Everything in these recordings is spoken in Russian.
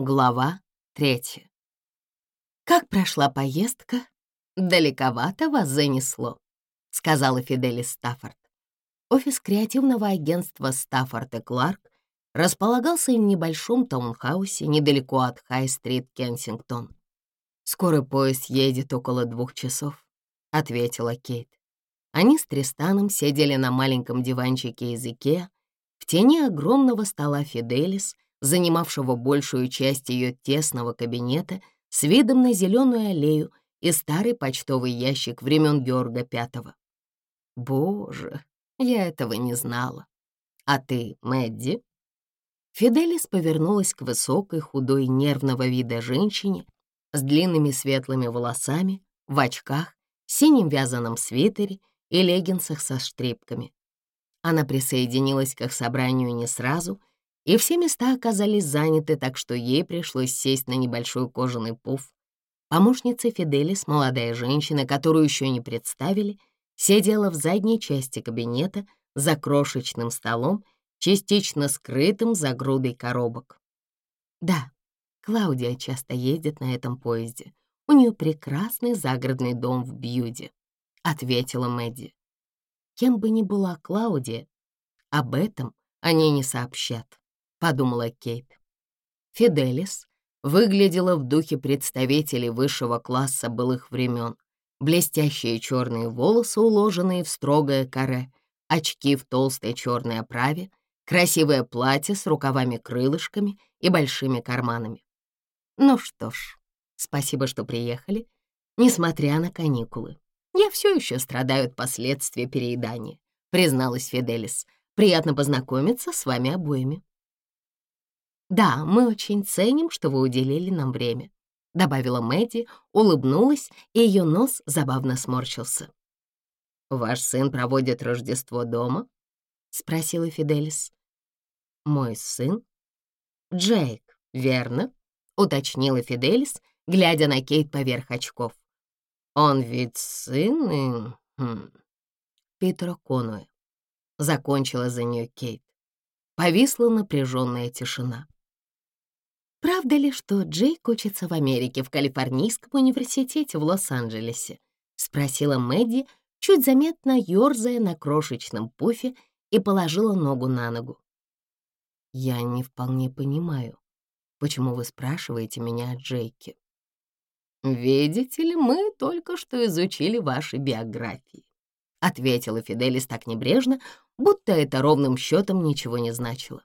Глава третья. «Как прошла поездка? Далековато вас занесло», — сказала Фидели Стаффорд. Офис креативного агентства Стаффорд и Кларк располагался в небольшом таунхаусе недалеко от Хай-стрит Кенсингтон. Скорый поезд едет около двух часов», — ответила Кейт. Они с Тристаном сидели на маленьком диванчике из Икеа в тени огромного стола Фиделис — занимавшего большую часть ее тесного кабинета с видом на зеленую аллею и старый почтовый ящик времен Георга V. «Боже, я этого не знала. А ты, Мэдди?» Фиделис повернулась к высокой, худой, нервного вида женщине с длинными светлыми волосами, в очках, синим вязаном свитере и леггинсах со штрипками. Она присоединилась к их собранию не сразу — и все места оказались заняты, так что ей пришлось сесть на небольшой кожаный пуф. Помощница Фиделис, молодая женщина, которую еще не представили, сидела в задней части кабинета за крошечным столом, частично скрытым за грудой коробок. Да, Клаудия часто ездит на этом поезде. У нее прекрасный загородный дом в Бьюде, — ответила Мэдди. Кем бы ни была Клаудия, об этом они не сообщат. — подумала Кейт. Фиделис выглядела в духе представителей высшего класса былых времен. Блестящие черные волосы, уложенные в строгое каре, очки в толстой черной оправе, красивое платье с рукавами-крылышками и большими карманами. Ну что ж, спасибо, что приехали, несмотря на каникулы. Я все еще страдаю от последствий переедания, призналась Фиделис. Приятно познакомиться с вами обоими. «Да, мы очень ценим, что вы уделили нам время», — добавила Мэдди, улыбнулась, и ее нос забавно сморщился. «Ваш сын проводит Рождество дома?» — спросила Фиделис. «Мой сын?» «Джейк, верно?» — уточнила Фиделис, глядя на Кейт поверх очков. «Он ведь сын и...» хм. «Питера Конуэ», — закончила за нее Кейт. Повисла напряженная тишина. Правда ли, что Джейк учится в Америке, в Калифорнийском университете в Лос-Анджелесе? Спросила Мэдди, чуть заметно ёрзая на крошечном пуфе и положила ногу на ногу. «Я не вполне понимаю, почему вы спрашиваете меня о Джейке?» «Видите ли, мы только что изучили ваши биографии», — ответила Фиделис так небрежно, будто это ровным счетом ничего не значило.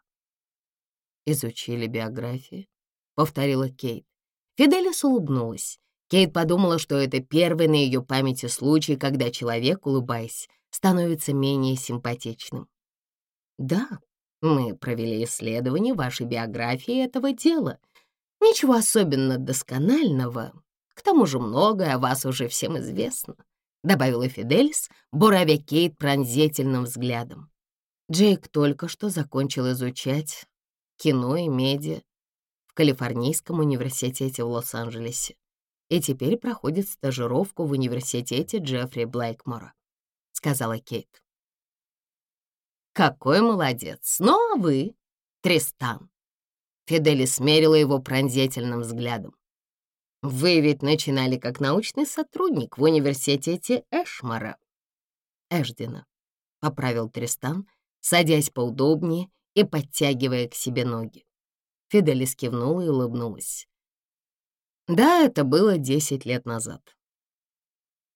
«Изучили биографии? — повторила Кейт. Фиделис улыбнулась. Кейт подумала, что это первый на ее памяти случай, когда человек, улыбаясь, становится менее симпатичным. «Да, мы провели исследование вашей биографии этого дела. Ничего особенно досконального. К тому же многое о вас уже всем известно», — добавила Фиделис, буравя Кейт пронзительным взглядом. Джейк только что закончил изучать кино и медиа. Калифорнийском университете в Лос-Анджелесе и теперь проходит стажировку в университете Джеффри Блэкмора», — сказала Кейт. «Какой молодец! Ну а вы, Тристан?» Фидели смерила его пронзительным взглядом. «Вы ведь начинали как научный сотрудник в университете Эшмара». «Эшдина», — поправил Тристан, садясь поудобнее и подтягивая к себе ноги. Фиделис кивнула и улыбнулась. Да, это было десять лет назад.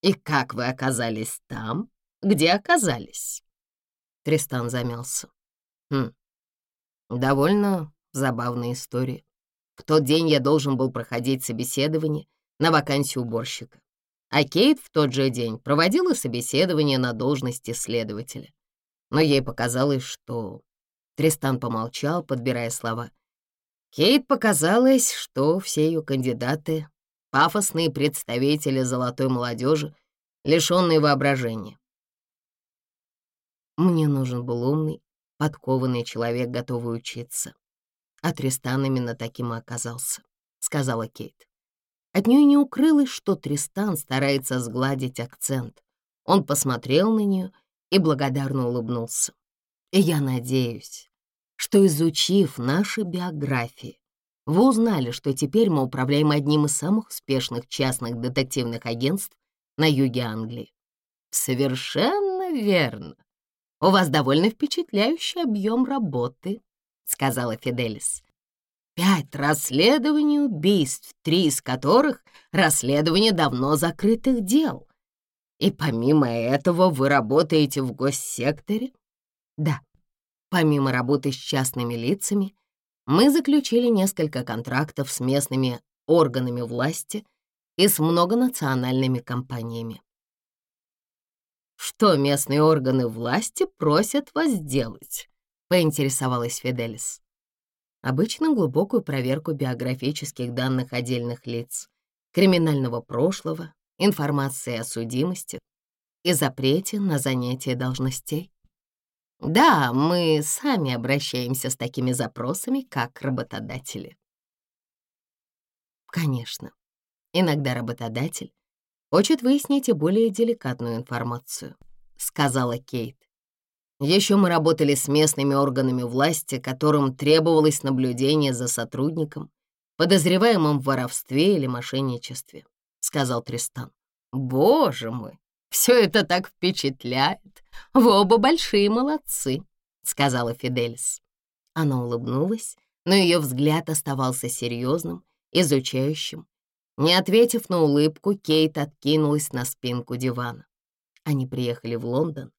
«И как вы оказались там, где оказались?» Тристан замялся. «Хм, довольно забавная история. В тот день я должен был проходить собеседование на вакансию уборщика, а Кейт в тот же день проводила собеседование на должности следователя. Но ей показалось, что...» Тристан помолчал, подбирая слова — Кейт показалось, что все ее кандидаты — пафосные представители золотой молодежи, лишенные воображения. Мне нужен был умный, подкованный человек, готовый учиться. А Тристан именно таким и оказался, — сказала Кейт. От нее не укрылось, что Тристан старается сгладить акцент. Он посмотрел на нее и благодарно улыбнулся. И я надеюсь, что, изучив наши биографии, вы узнали, что теперь мы управляем одним из самых успешных частных детективных агентств на юге Англии. Совершенно верно. У вас довольно впечатляющий объем работы, сказала Фиделис. Пять расследований убийств, три из которых — расследование давно закрытых дел. И помимо этого вы работаете в госсекторе? Да, Помимо работы с частными лицами, мы заключили несколько контрактов с местными органами власти и с многонациональными компаниями. «Что местные органы власти просят вас сделать?» — поинтересовалась Фиделис. Обычно глубокую проверку биографических данных отдельных лиц, криминального прошлого, информации о судимости и запрете на занятие должностей. Да, мы сами обращаемся с такими запросами, как работодатели. Конечно, иногда работодатель хочет выяснить и более деликатную информацию, сказала Кейт. Еще мы работали с местными органами власти, которым требовалось наблюдение за сотрудником, подозреваемым в воровстве или мошенничестве, сказал Тристан. Боже мой, все это так впечатляет, вы оба большие молодцы», — сказала Фидельс. Она улыбнулась, но ее взгляд оставался серьезным, изучающим. Не ответив на улыбку, Кейт откинулась на спинку дивана. Они приехали в Лондон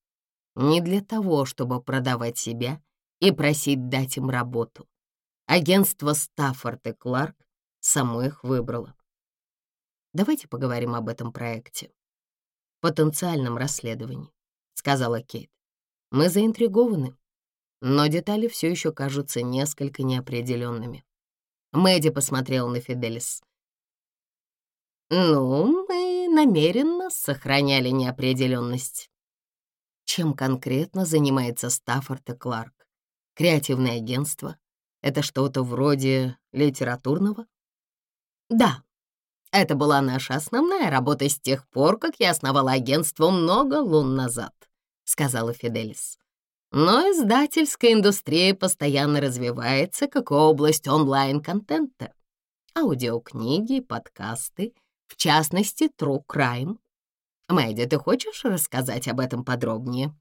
не для того, чтобы продавать себя и просить дать им работу. Агентство Стаффорд и Кларк само их выбрало. Давайте поговорим об этом проекте, потенциальном расследовании сказала Кейт. Мы заинтригованы, но детали все еще кажутся несколько неопределенными. Мэдди посмотрел на Фиделис. «Ну, мы намеренно сохраняли неопределенность». Чем конкретно занимается Стаффорд и Кларк? Креативное агентство? Это что-то вроде литературного? Да, это была наша основная работа с тех пор, как я основала агентство много лун назад сказала Фиделис. Но издательская индустрия постоянно развивается как область онлайн-контента. Аудиокниги, подкасты, в частности, True Crime. Мэдди, ты хочешь рассказать об этом подробнее?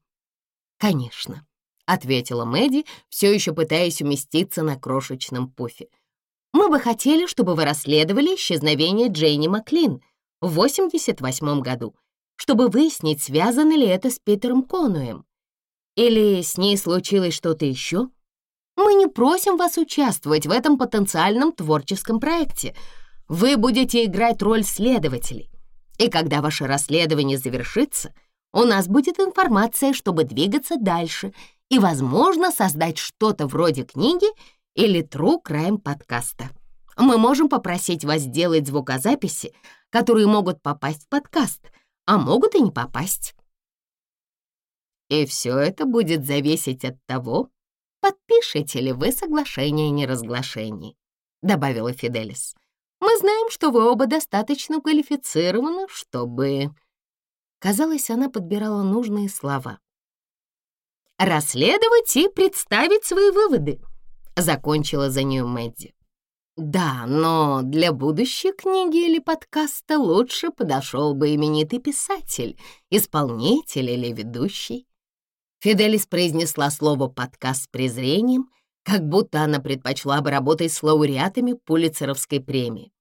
Конечно, ответила Мэдди, все еще пытаясь уместиться на крошечном пуфе. Мы бы хотели, чтобы вы расследовали исчезновение Джейни Маклин в 88 году — чтобы выяснить, связано ли это с Питером Конуем. Или с ней случилось что-то еще? Мы не просим вас участвовать в этом потенциальном творческом проекте. Вы будете играть роль следователей. И когда ваше расследование завершится, у нас будет информация, чтобы двигаться дальше и, возможно, создать что-то вроде книги или true crime подкаста. Мы можем попросить вас сделать звукозаписи, которые могут попасть в подкаст — а могут и не попасть. И все это будет зависеть от того, подпишете ли вы соглашение о неразглашении, добавила Фиделис. Мы знаем, что вы оба достаточно квалифицированы, чтобы... Казалось, она подбирала нужные слова. «Расследовать и представить свои выводы», — закончила за нее Мэдди. Да, но для будущей книги или подкаста лучше подошел бы именитый писатель, исполнитель или ведущий. Фиделис произнесла слово «подкаст» с презрением, как будто она предпочла бы работать с лауреатами Пулицеровской премии.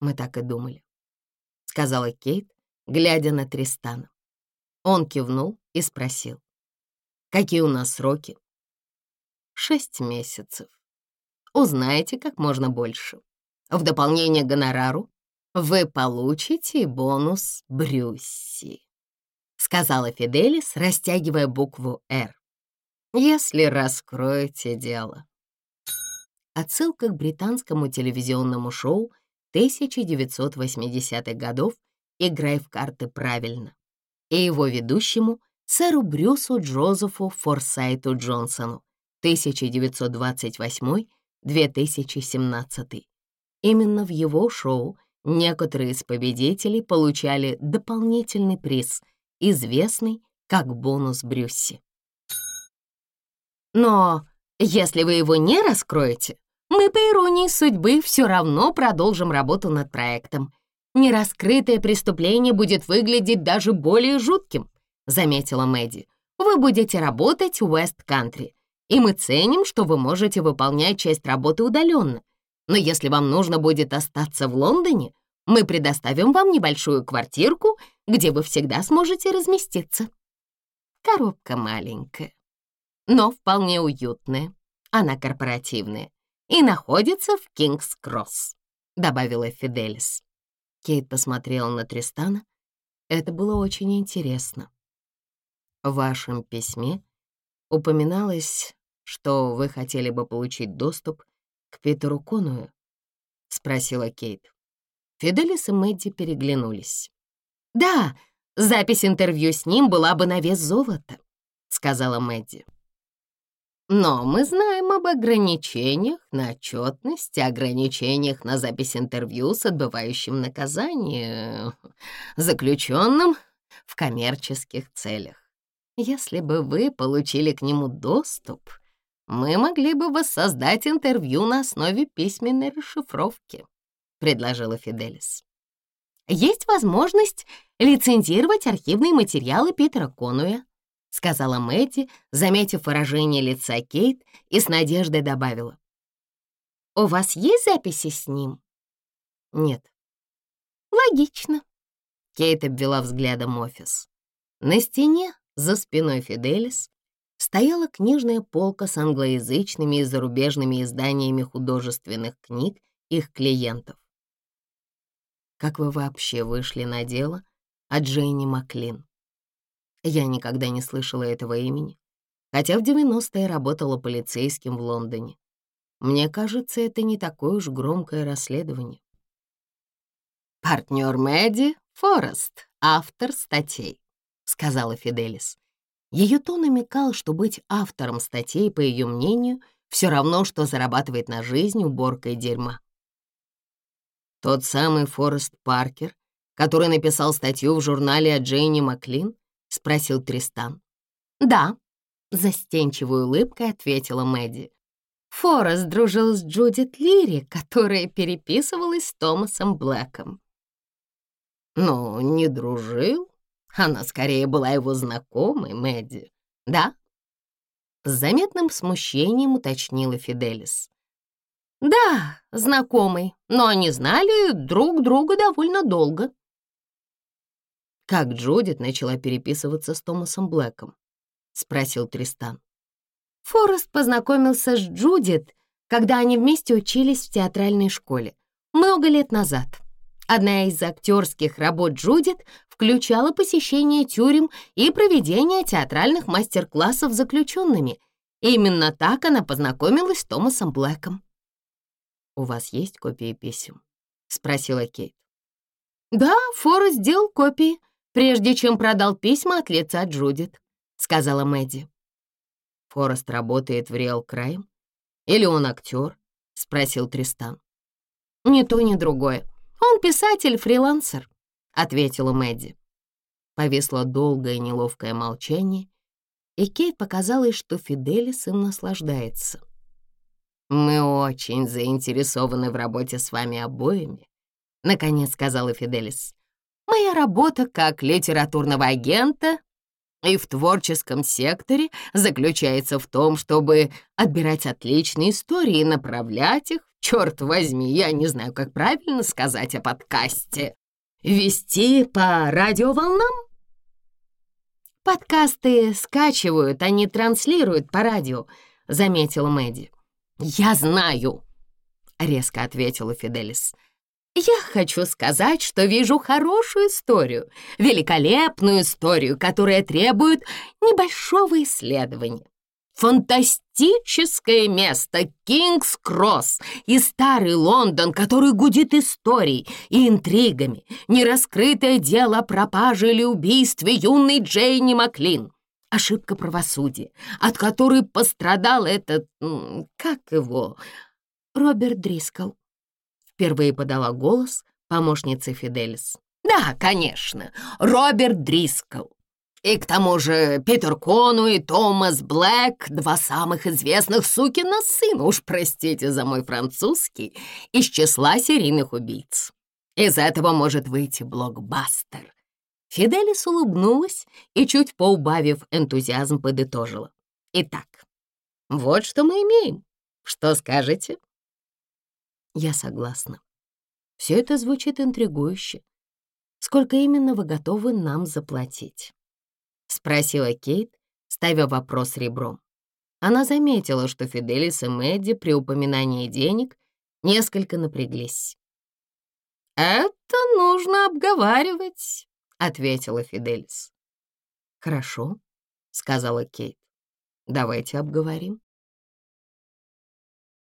«Мы так и думали», — сказала Кейт, глядя на Тристана. Он кивнул и спросил. «Какие у нас сроки?» «Шесть месяцев», узнаете как можно больше. В дополнение к гонорару вы получите бонус Брюсси», — сказала Фиделис, растягивая букву «Р». «Если раскроете дело». Отсылка к британскому телевизионному шоу 1980-х годов «Играй в карты правильно» и его ведущему сэру Брюсу Джозефу Форсайту Джонсону 1928 2017. Именно в его шоу некоторые из победителей получали дополнительный приз, известный как бонус Брюсси. Но если вы его не раскроете, мы по иронии судьбы все равно продолжим работу над проектом. Нераскрытое преступление будет выглядеть даже более жутким, заметила Мэдди. Вы будете работать в Уэст-Кантри, и мы ценим, что вы можете выполнять часть работы удаленно. Но если вам нужно будет остаться в Лондоне, мы предоставим вам небольшую квартирку, где вы всегда сможете разместиться. Коробка маленькая, но вполне уютная. Она корпоративная и находится в Кингс-Кросс», — добавила Фиделис. Кейт посмотрела на Тристана. Это было очень интересно. В вашем письме Упоминалось, что вы хотели бы получить доступ к Питеру Коную? Спросила Кейт. Фиделис и Мэдди переглянулись. «Да, запись интервью с ним была бы на вес золота», — сказала Мэдди. «Но мы знаем об ограничениях на отчетность и ограничениях на запись интервью с отбывающим наказание заключенным в коммерческих целях. Если бы вы получили к нему доступ, мы могли бы воссоздать интервью на основе письменной расшифровки», — предложила Фиделис. «Есть возможность лицензировать архивные материалы Питера Конуя», — сказала Мэдди, заметив выражение лица Кейт и с надеждой добавила. «У вас есть записи с ним?» «Нет». «Логично», — Кейт обвела взглядом офис. На стене за спиной Фиделис стояла книжная полка с англоязычными и зарубежными изданиями художественных книг их клиентов. «Как вы вообще вышли на дело?» о Джейни Маклин. Я никогда не слышала этого имени, хотя в 90-е работала полицейским в Лондоне. Мне кажется, это не такое уж громкое расследование. Партнер Мэдди Форест, автор статей. — сказала Фиделис. Ее то намекал, что быть автором статей, по ее мнению, все равно, что зарабатывает на жизнь уборкой дерьма. Тот самый Форест Паркер, который написал статью в журнале о Джейни Маклин, спросил Тристан. «Да», — застенчивой улыбкой ответила Мэдди. Форест дружил с Джудит Лири, которая переписывалась с Томасом Блэком. «Ну, не дружил», она скорее была его знакомой, Мэдди. Да? С заметным смущением уточнила Фиделис. Да, знакомый, но они знали друг друга довольно долго. Как Джудит начала переписываться с Томасом Блэком? Спросил Тристан. Форест познакомился с Джудит, когда они вместе учились в театральной школе много лет назад. Одна из актерских работ Джудит включала посещение тюрем и проведение театральных мастер-классов с заключенными. Именно так она познакомилась с Томасом Блэком. «У вас есть копии писем?» — спросила Кейт. «Да, Форест сделал копии, прежде чем продал письма от лица Джудит», — сказала Мэдди. «Форест работает в Реал Крайм? Или он актер?» — спросил Тристан. «Ни то, ни другое. Он писатель-фрилансер. — ответила Мэдди. Повисло долгое неловкое молчание, и Кейт показалось, что Фиделис им наслаждается. «Мы очень заинтересованы в работе с вами обоими», — наконец сказала Фиделис. «Моя работа как литературного агента и в творческом секторе заключается в том, чтобы отбирать отличные истории и направлять их, черт возьми, я не знаю, как правильно сказать о подкасте, Вести по радиоволнам? «Подкасты скачивают, а не транслируют по радио», — заметил Мэдди. «Я знаю», — резко ответила Фиделис. «Я хочу сказать, что вижу хорошую историю, великолепную историю, которая требует небольшого исследования. Фантастическое место Кингс-Кросс и старый Лондон, который гудит историей и интригами, нераскрытое дело о пропаже или убийстве юной Джейни Маклин, ошибка правосудия, от которой пострадал этот... как его... Роберт Дрискал. Впервые подала голос помощница Фиделис. «Да, конечно, Роберт Дрискал. И к тому же Питер Кону и Томас Блэк — два самых известных сукина сына, уж простите за мой французский, из числа серийных убийц. Из этого может выйти блокбастер. Фиделис улыбнулась и, чуть поубавив энтузиазм, подытожила. Итак, вот что мы имеем. Что скажете? Я согласна. Все — спросила Кейт, ставя вопрос ребром. Она заметила, что Фиделис и Мэдди при упоминании денег несколько напряглись. «Это нужно обговаривать», — ответила Фиделис. «Хорошо», — сказала Кейт. «Давайте обговорим».